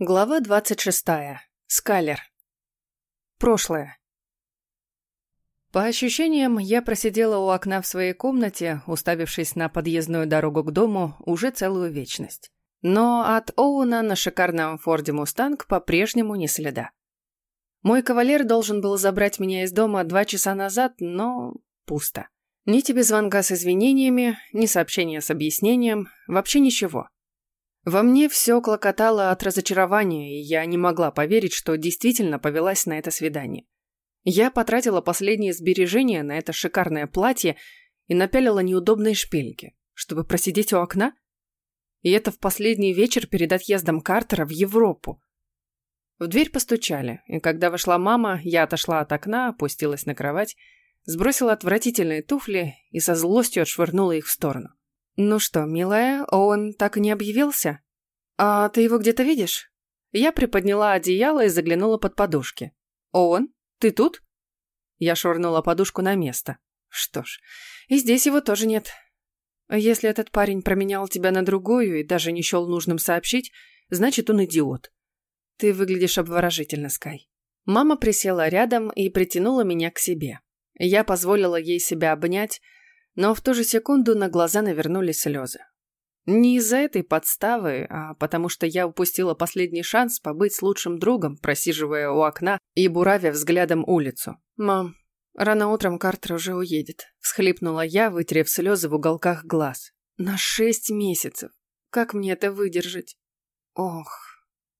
Глава 26. Скалер. Прошлое. По ощущениям, я просидела у окна в своей комнате, уставившись на подъездную дорогу к дому, уже целую вечность. Но от Оуна на шикарном Форде Мустанг по-прежнему не следа. Мой кавалер должен был забрать меня из дома два часа назад, но пусто. Ни тебе звонка с извинениями, ни сообщения с объяснением, вообще ничего. Во мне все клокотало от разочарования, и я не могла поверить, что действительно повелась на это свидание. Я потратила последние сбережения на это шикарное платье и напялила неудобные шпильки, чтобы просидеть у окна? И это в последний вечер перед отъездом Картера в Европу. В дверь постучали, и когда вошла мама, я отошла от окна, опустилась на кровать, сбросила отвратительные туфли и со злостью отшвырнула их в сторону. «Ну что, милая, он так и не объявился? А ты его где-то видишь?» Я приподняла одеяло и заглянула под подушки. «Оуэн, ты тут?» Я швырнула подушку на место. «Что ж, и здесь его тоже нет. Если этот парень променял тебя на другую и даже не счел нужным сообщить, значит, он идиот. Ты выглядишь обворожительно, Скай». Мама присела рядом и притянула меня к себе. Я позволила ей себя обнять, но в ту же секунду на глаза навернулись слезы. Не из-за этой подставы, а потому что я упустила последний шанс побыть с лучшим другом, просиживая у окна и буравя взглядом улицу. «Мам, рано утром Картер уже уедет», – всхлипнула я, вытерев слезы в уголках глаз. «На шесть месяцев. Как мне это выдержать?» «Ох».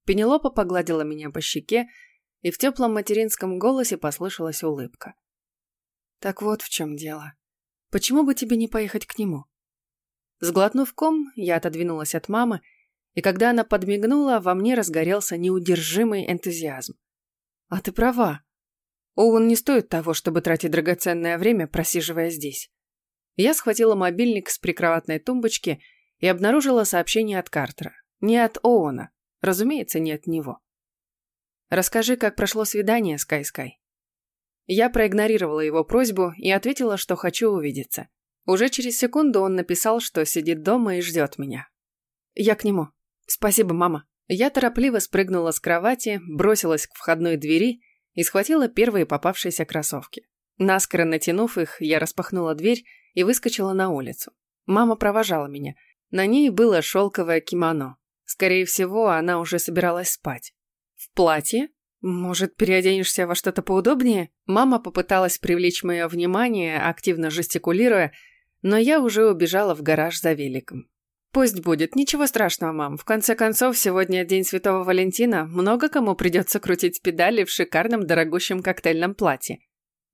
Пенелопа погладила меня по щеке, и в теплом материнском голосе послышалась улыбка. «Так вот в чем дело. Почему бы тебе не поехать к нему? Сглотнув ком, я отодвинулась от мамы, и когда она подмигнула, во мне разгорелся неудержимый энтузиазм. А ты права. Оуэн не стоит того, чтобы тратить драгоценное время, просиживая здесь. Я схватила мобильник с прикроватной тумбочки и обнаружила сообщение от Картера. Не от Оуэна, разумеется, не от него. «Расскажи, как прошло свидание, Скай-Скай». Я проигнорировала его просьбу и ответила, что хочу увидеться. Уже через секунду он написал, что сидит дома и ждет меня. Я к нему. Спасибо, мама. Я торопливо спрыгнула с кровати, бросилась к входной двери и схватила первые попавшиеся кроссовки. Наскоро натянув их, я распахнула дверь и выскочила на улицу. Мама провожала меня. На ней было шелковое кимоно. Скорее всего, она уже собиралась спать. В платье, «Может, переоденешься во что-то поудобнее?» Мама попыталась привлечь мое внимание, активно жестикулируя, но я уже убежала в гараж за великом. «Пусть будет, ничего страшного, мам. В конце концов, сегодня день Святого Валентина, много кому придется крутить педали в шикарном дорогущем коктейльном платье».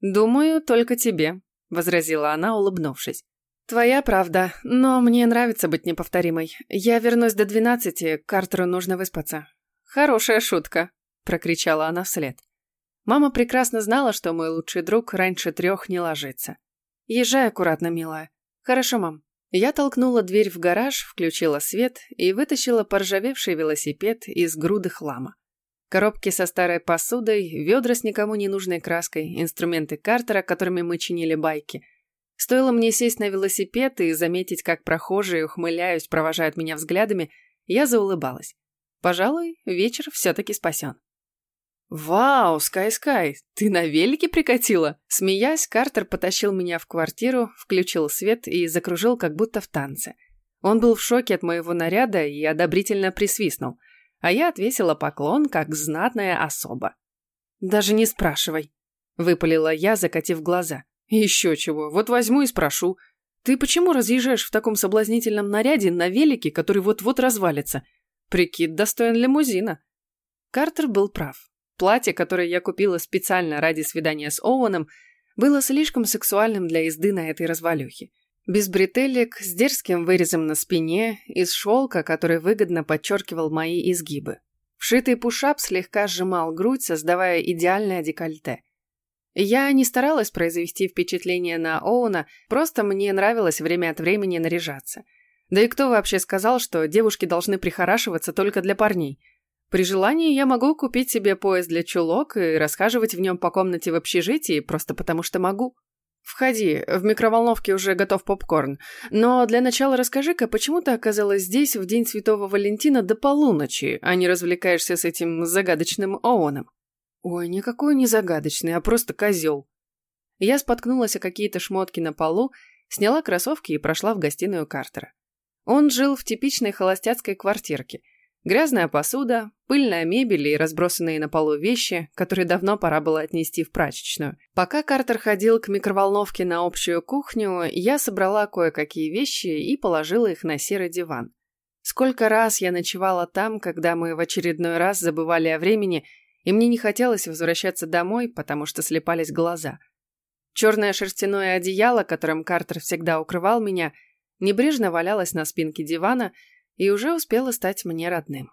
«Думаю, только тебе», — возразила она, улыбнувшись. «Твоя правда, но мне нравится быть неповторимой. Я вернусь до двенадцати, Картеру нужно выспаться». «Хорошая шутка», прокричала она вслед. Мама прекрасно знала, что мой лучший друг раньше трех не ложится. Езжай аккуратно, милая. Хорошо, мам. Я толкнула дверь в гараж, включила свет и вытащила поржавевший велосипед из груды хлама. Коробки со старой посудой, ведра с никому не нужной краской, инструменты Картера, которыми мы чинили байки. Стоило мне сесть на велосипед и заметить, как прохожие, ухмыляюсь, провожают меня взглядами, я заулыбалась. Пожалуй, вечер все-таки спасен. «Вау, Скай-Скай, ты на велике прикатила?» Смеясь, Картер потащил меня в квартиру, включил свет и закружил, как будто в танце. Он был в шоке от моего наряда и одобрительно присвистнул, а я отвесила поклон, как знатная особа. «Даже не спрашивай», — выпалила я, закатив глаза. «Еще чего, вот возьму и спрошу. Ты почему разъезжаешь в таком соблазнительном наряде на велике, который вот-вот развалится? Прикид достоин лимузина». Картер был прав. Платье, которое я купила специально ради свидания с Оуэном, было слишком сексуальным для езды на этой развалюхе. Без бретелек, с дерзким вырезом на спине, из шелка, который выгодно подчеркивал мои изгибы. Вшитый пушап слегка сжимал грудь, создавая идеальное декольте. Я не старалась произвести впечатление на Оуна, просто мне нравилось время от времени наряжаться. Да и кто вообще сказал, что девушки должны прихорашиваться только для парней – при желании я могу купить себе пояс для чулок и расхаживать в нем по комнате в общежитии, просто потому что могу. «Входи, в микроволновке уже готов попкорн. Но для начала расскажи-ка, почему ты оказалась здесь в день Святого Валентина до полуночи, а не развлекаешься с этим загадочным Оуэном?» «Ой, никакой не загадочный, а просто козел». Я споткнулась о какие-то шмотки на полу, сняла кроссовки и прошла в гостиную Картера. Он жил в типичной холостяцкой квартирке – Грязная посуда, пыльная мебель и разбросанные на полу вещи, которые давно пора было отнести в прачечную. Пока Картер ходил к микроволновке на общую кухню, я собрала кое-какие вещи и положила их на серый диван. Сколько раз я ночевала там, когда мы в очередной раз забывали о времени, и мне не хотелось возвращаться домой, потому что слепались глаза. Черное шерстяное одеяло, которым Картер всегда укрывал меня, небрежно валялось на спинке дивана – и уже успела стать мне родным.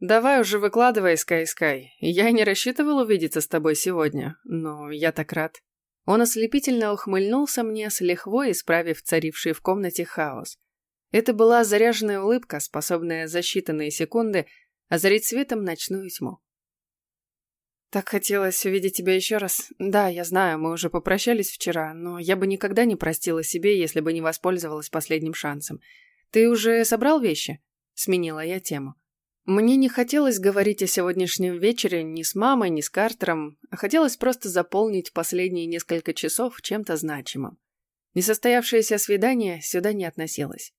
«Давай уже выкладывай, Скай-Скай. Я не рассчитывал увидеться с тобой сегодня, но я так рад». Он ослепительно ухмыльнулся мне с лихвой, исправив царивший в комнате хаос. Это была заряженная улыбка, способная за считанные секунды озарить светом ночную тьму. «Так хотелось увидеть тебя еще раз. Да, я знаю, мы уже попрощались вчера, но я бы никогда не простила себе, если бы не воспользовалась последним шансом. «Ты уже собрал вещи?» — сменила я тему. Мне не хотелось говорить о сегодняшнем вечере ни с мамой, ни с Картером, а хотелось просто заполнить последние несколько часов чем-то значимым. Несостоявшееся свидание сюда не относилось.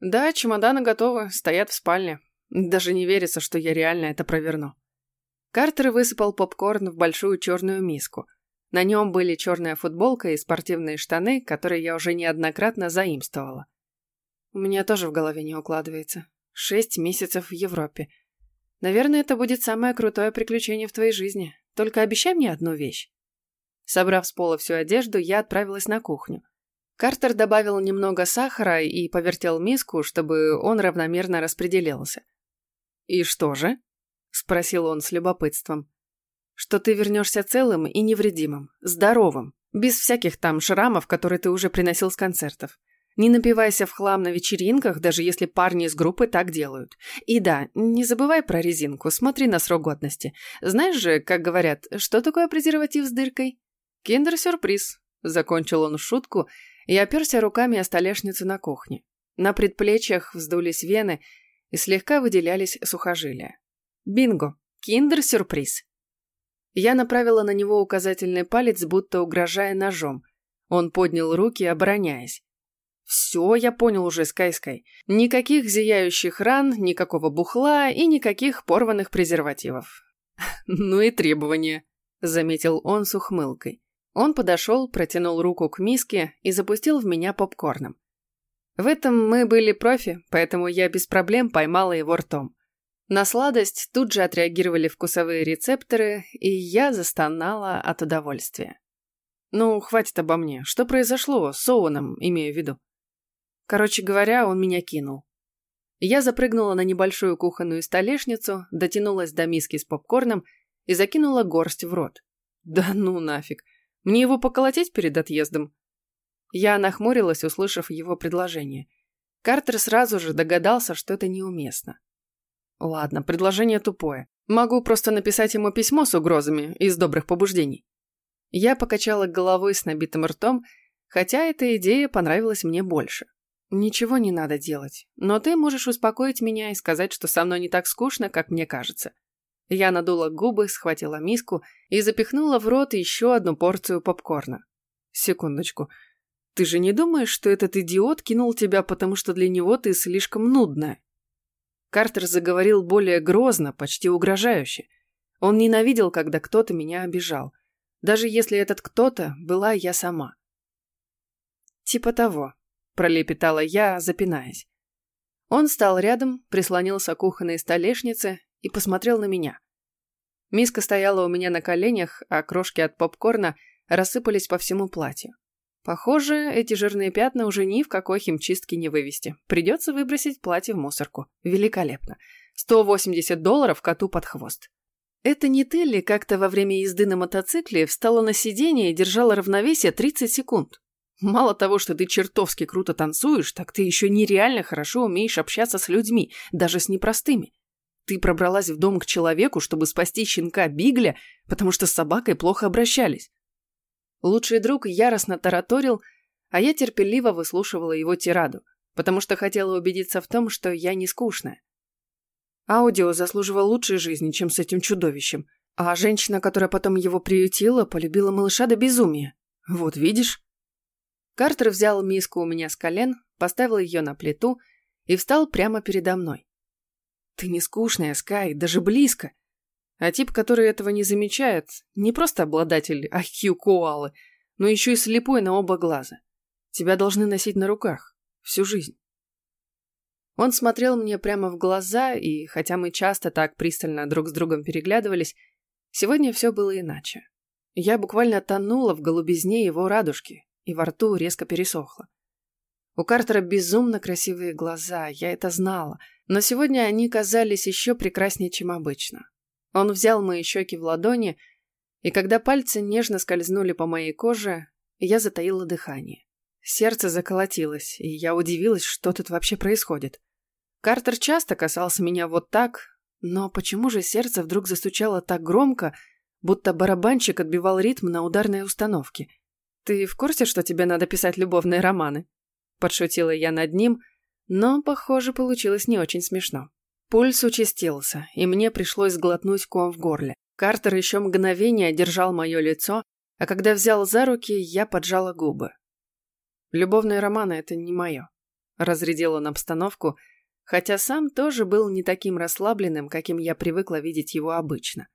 Да, чемоданы готовы, стоят в спальне. Даже не верится, что я реально это проверну. Картер высыпал попкорн в большую черную миску. На нем были черная футболка и спортивные штаны, которые я уже неоднократно заимствовала. У меня тоже в голове не укладывается. Шесть месяцев в Европе. Наверное, это будет самое крутое приключение в твоей жизни. Только обещай мне одну вещь. Собрав с пола всю одежду, я отправилась на кухню. Картер добавил немного сахара и повертел миску, чтобы он равномерно распределился. «И что же?» – спросил он с любопытством. «Что ты вернешься целым и невредимым, здоровым, без всяких там шрамов, которые ты уже приносил с концертов. Не напивайся в хлам на вечеринках, даже если парни из группы так делают. И да, не забывай про резинку, смотри на срок годности. Знаешь же, как говорят, что такое презерватив с дыркой? Киндер-сюрприз. Закончил он шутку и оперся руками о столешницу на кухне. На предплечьях вздулись вены и слегка выделялись сухожилия. Бинго! Киндер-сюрприз. Я направила на него указательный палец, будто угрожая ножом. Он поднял руки, обороняясь. Все я понял уже, Скай-Скай. Никаких зияющих ран, никакого бухла и никаких порванных презервативов. Ну и требования, заметил он с ухмылкой. Он подошел, протянул руку к миске и запустил в меня попкорном. В этом мы были профи, поэтому я без проблем поймала его ртом. На сладость тут же отреагировали вкусовые рецепторы, и я застонала от удовольствия. Ну, хватит обо мне. Что произошло с Оуэном, имею в виду? Короче говоря, он меня кинул. Я запрыгнула на небольшую кухонную столешницу, дотянулась до миски с попкорном и закинула горсть в рот. Да ну нафиг. Мне его поколотить перед отъездом? Я нахмурилась, услышав его предложение. Картер сразу же догадался, что это неуместно. Ладно, предложение тупое. Могу просто написать ему письмо с угрозами из добрых побуждений. Я покачала головой с набитым ртом, хотя эта идея понравилась мне больше. «Ничего не надо делать, но ты можешь успокоить меня и сказать, что со мной не так скучно, как мне кажется». Я надула губы, схватила миску и запихнула в рот еще одну порцию попкорна. «Секундочку. Ты же не думаешь, что этот идиот кинул тебя, потому что для него ты слишком нудная?» Картер заговорил более грозно, почти угрожающе. Он ненавидел, когда кто-то меня обижал. Даже если этот кто-то была я сама. Типа того пролепетала я, запинаясь. Он стал рядом, прислонился к кухонной столешнице и посмотрел на меня. Миска стояла у меня на коленях, а крошки от попкорна рассыпались по всему платью. Похоже, эти жирные пятна уже ни в какой химчистке не вывести. Придется выбросить платье в мусорку. Великолепно. 180 долларов коту под хвост. Это не ты ли как-то во время езды на мотоцикле встала на сиденье и держала равновесие 30 секунд? Мало того, что ты чертовски круто танцуешь, так ты еще нереально хорошо умеешь общаться с людьми, даже с непростыми. Ты пробралась в дом к человеку, чтобы спасти щенка Бигля, потому что с собакой плохо обращались. Лучший друг яростно тараторил, а я терпеливо выслушивала его тираду, потому что хотела убедиться в том, что я не скучная. Аудио заслуживал лучшей жизни, чем с этим чудовищем, а женщина, которая потом его приютила, полюбила малыша до безумия. Вот видишь? Картер взял миску у меня с колен, поставил ее на плиту и встал прямо передо мной. Ты не скучная, Скай, даже близко. А тип, который этого не замечает, не просто обладатель IQ коалы, но еще и слепой на оба глаза. Тебя должны носить на руках всю жизнь. Он смотрел мне прямо в глаза, и хотя мы часто так пристально друг с другом переглядывались, сегодня все было иначе. Я буквально тонула в голубизне его радужки, и во рту резко пересохло. У Картера безумно красивые глаза, я это знала, но сегодня они казались еще прекраснее, чем обычно. Он взял мои щеки в ладони, и когда пальцы нежно скользнули по моей коже, я затаила дыхание. Сердце заколотилось, и я удивилась, что тут вообще происходит. Картер часто касался меня вот так, но почему же сердце вдруг застучало так громко, будто барабанщик отбивал ритм на ударной установке? «Ты в курсе, что тебе надо писать любовные романы?» Подшутила я над ним, но, похоже, получилось не очень смешно. Пульс участился, и мне пришлось сглотнуть ком в горле. Картер еще мгновение держал мое лицо, а когда взял за руки, я поджала губы. Любовные романы — это не мое. Разрядил он обстановку, хотя сам тоже был не таким расслабленным, каким я привыкла видеть его обычно.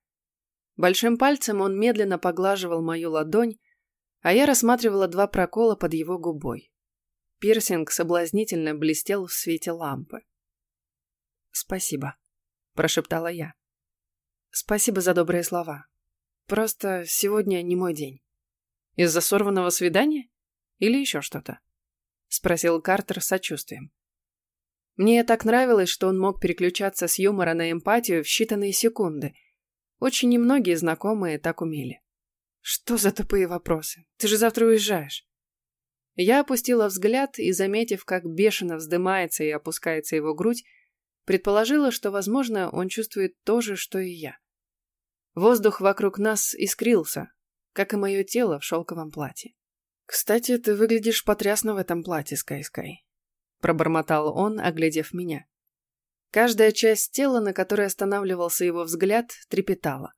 Большим пальцем он медленно поглаживал мою ладонь, а я рассматривала два прокола под его губой. Пирсинг соблазнительно блестел в свете лампы. «Спасибо», — прошептала я. «Спасибо за добрые слова. Просто сегодня не мой день». «Из-за сорванного свидания?» Или еще что-то?» — спросил Картер с сочувствием. Мне так нравилось, что он мог переключаться с юмора на эмпатию в считанные секунды. Очень немногие знакомые так умели. «Что за тупые вопросы? Ты же завтра уезжаешь». Я опустила взгляд и, заметив, как бешено вздымается и опускается его грудь, предположила, что, возможно, он чувствует то же, что и я. Воздух вокруг нас искрился, как и мое тело в шелковом платье. «Кстати, ты выглядишь потрясно в этом платье, Скай-Скай», — пробормотал он, оглядев меня. Каждая часть тела, на которой останавливался его взгляд, трепетала.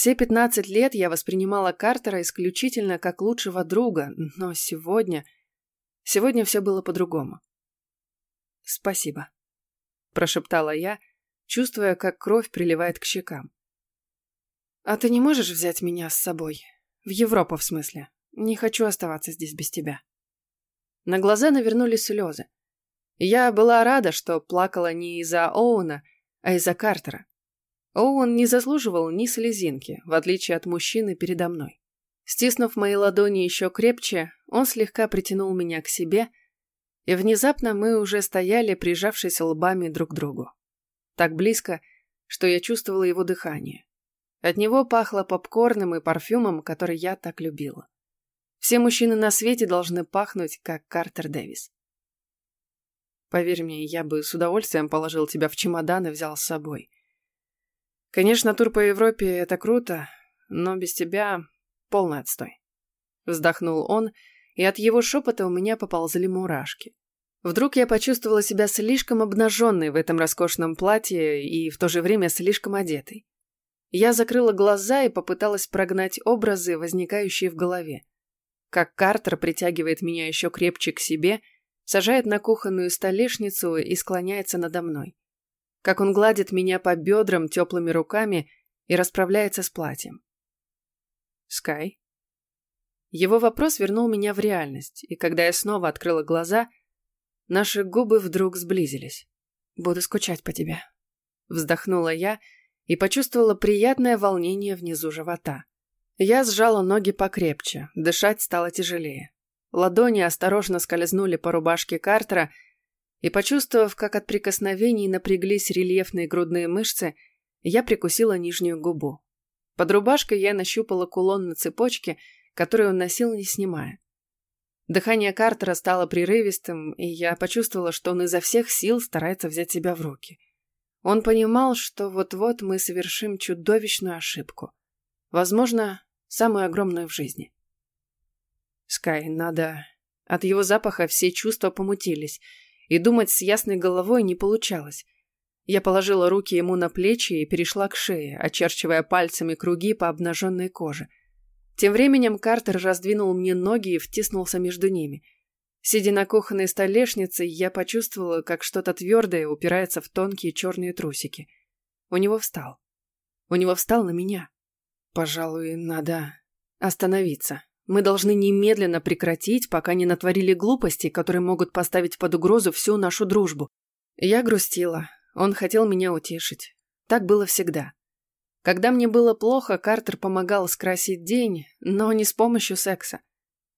Все пятнадцать лет я воспринимала Картера исключительно как лучшего друга, но сегодня... Сегодня все было по-другому. «Спасибо», — прошептала я, чувствуя, как кровь приливает к щекам. «А ты не можешь взять меня с собой? В Европу, в смысле?» Не хочу оставаться здесь без тебя. На глаза навернулись слезы. Я была рада, что плакала не из-за Оуна, а из-за Картера. Оуэн не заслуживал ни слезинки, в отличие от мужчины передо мной. Стиснув мои ладони еще крепче, он слегка притянул меня к себе, и внезапно мы уже стояли, прижавшись лбами друг к другу. Так близко, что я чувствовала его дыхание. От него пахло попкорном и парфюмом, который я так любила. Все мужчины на свете должны пахнуть, как Картер Дэвис. Поверь мне, я бы с удовольствием положил тебя в чемодан и взял с собой. Конечно, тур по Европе — это круто, но без тебя полный отстой. Вздохнул он, и от его шепота у меня поползли мурашки. Вдруг я почувствовала себя слишком обнаженной в этом роскошном платье и в то же время слишком одетой. Я закрыла глаза и попыталась прогнать образы, возникающие в голове как Картер притягивает меня еще крепче к себе, сажает на кухонную столешницу и склоняется надо мной. Как он гладит меня по бедрам теплыми руками и расправляется с платьем. «Скай?» Его вопрос вернул меня в реальность, и когда я снова открыла глаза, наши губы вдруг сблизились. «Буду скучать по тебе», — вздохнула я и почувствовала приятное волнение внизу живота. Я сжала ноги покрепче, дышать стало тяжелее. Ладони осторожно скользнули по рубашке Картера, и, почувствовав, как от прикосновений напряглись рельефные грудные мышцы, я прикусила нижнюю губу. Под рубашкой я нащупала кулон на цепочке, который он носил, не снимая. Дыхание Картера стало прерывистым, и я почувствовала, что он изо всех сил старается взять себя в руки. Он понимал, что вот-вот мы совершим чудовищную ошибку. Возможно, самую огромную в жизни. Скай, надо... От его запаха все чувства помутились, и думать с ясной головой не получалось. Я положила руки ему на плечи и перешла к шее, очерчивая пальцами круги по обнаженной коже. Тем временем Картер раздвинул мне ноги и втиснулся между ними. Сидя на кухонной столешнице, я почувствовала, как что-то твердое упирается в тонкие черные трусики. У него встал. У него встал на меня. Пожалуй, надо остановиться. Мы должны немедленно прекратить, пока не натворили глупости, которые могут поставить под угрозу всю нашу дружбу. Я грустила, он хотел меня утешить. Так было всегда. Когда мне было плохо, Картер помогал скрасить день, но не с помощью секса.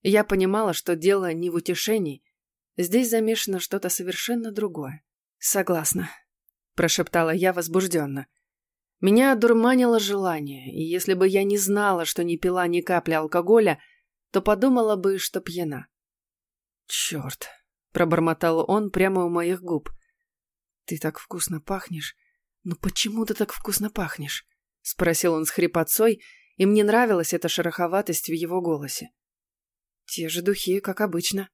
Я понимала, что дело не в утешении. Здесь замешано что-то совершенно другое. «Согласна», – прошептала я возбужденно. Меня одурманило желание, и если бы я не знала, что не пила ни капли алкоголя, то подумала бы, что пьяна. «Черт», – пробормотал он прямо у моих губ. «Ты так вкусно пахнешь. Ну почему ты так вкусно пахнешь?» — спросил он с хрипотцой, и мне нравилась эта шероховатость в его голосе. «Те же духи, как обычно,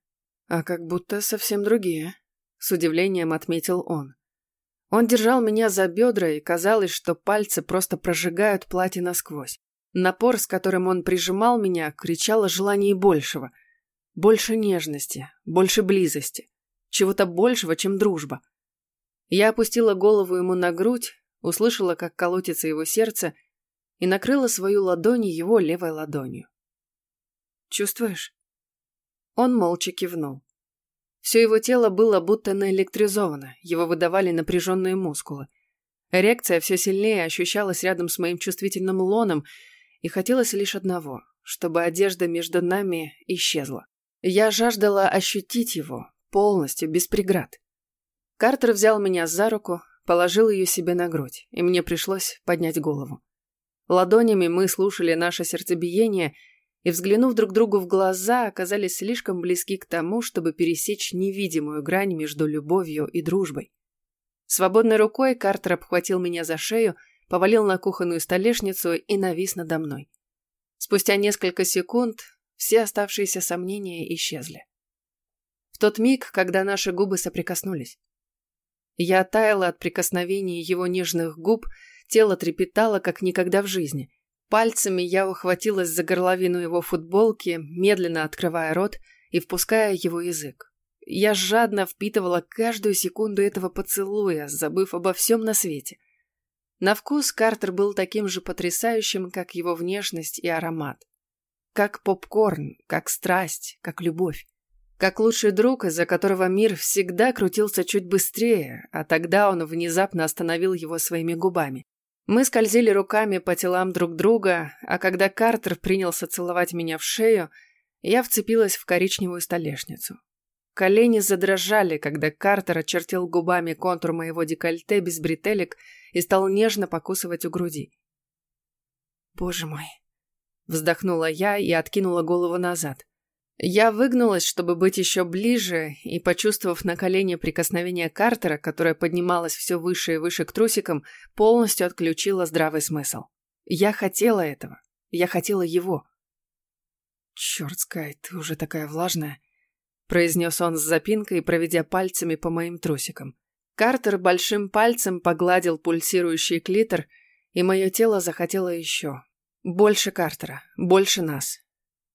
а как будто совсем другие», — с удивлением отметил он. Он держал меня за бедра, и казалось, что пальцы просто прожигают платье насквозь. Напор, с которым он прижимал меня, кричал о желании большего. Больше нежности, больше близости, чего-то большего, чем дружба. Я опустила голову ему на грудь, услышала, как колотится его сердце, и накрыла свою ладонь его левой ладонью. «Чувствуешь?» Он молча кивнул. Все его тело было будто наэлектризовано, его выдавали напряженные мускулы. Эрекция все сильнее ощущалась рядом с моим чувствительным лоном, и хотелось лишь одного, чтобы одежда между нами исчезла. Я жаждала ощутить его полностью, без преград. Картер взял меня за руку, положил ее себе на грудь, и мне пришлось поднять голову. Ладонями мы слушали наше сердцебиение и, взглянув друг другу в глаза, оказались слишком близки к тому, чтобы пересечь невидимую грань между любовью и дружбой. Свободной рукой Картер обхватил меня за шею, повалил на кухонную столешницу и навис надо мной. Спустя несколько секунд все оставшиеся сомнения исчезли. В тот миг, когда наши губы соприкоснулись. Я таяла от прикосновений его нежных губ, тело трепетало, как никогда в жизни. Пальцами я ухватилась за горловину его футболки, медленно открывая рот и впуская его язык. Я жадно впитывала каждую секунду этого поцелуя, забыв обо всем на свете. На вкус Картер был таким же потрясающим, как его внешность и аромат. Как попкорн, как страсть, как любовь. Как лучший друг, из-за которого мир всегда крутился чуть быстрее, а тогда он внезапно остановил его своими губами. Мы скользили руками по телам друг друга, а когда Картер принялся целовать меня в шею, я вцепилась в коричневую столешницу. Колени задрожали, когда Картер очертил губами контур моего декольте без бретелек и стал нежно покусывать у груди. «Боже мой!» Вздохнула я и откинула голову назад. Я выгнулась, чтобы быть еще ближе, и, почувствовав на колене прикосновение Картера, которое поднималось все выше и выше к трусикам, полностью отключила здравый смысл. Я хотела этого. Я хотела его. «Черт, Скай, ты уже такая влажная», — произнес он с запинкой, проведя пальцами по моим трусикам. Картер большим пальцем погладил пульсирующий клитор, и мое тело захотело еще. Больше Картера, больше нас.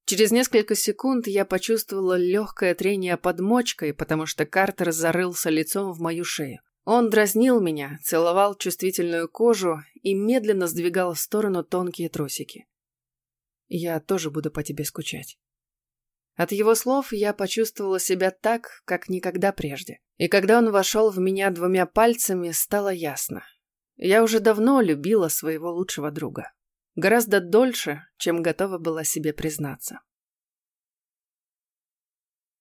Через несколько секунд я почувствовала легкое трение под мочкой, потому что Картер зарылся лицом в мою шею. Он дразнил меня, целовал чувствительную кожу и медленно сдвигал в сторону тонкие тросики. «Я тоже буду по тебе скучать». От его слов я почувствовала себя так, как никогда прежде. И когда он вошел в меня двумя пальцами, стало ясно. Я уже давно любила своего лучшего друга. Гораздо дольше, чем готова была себе признаться.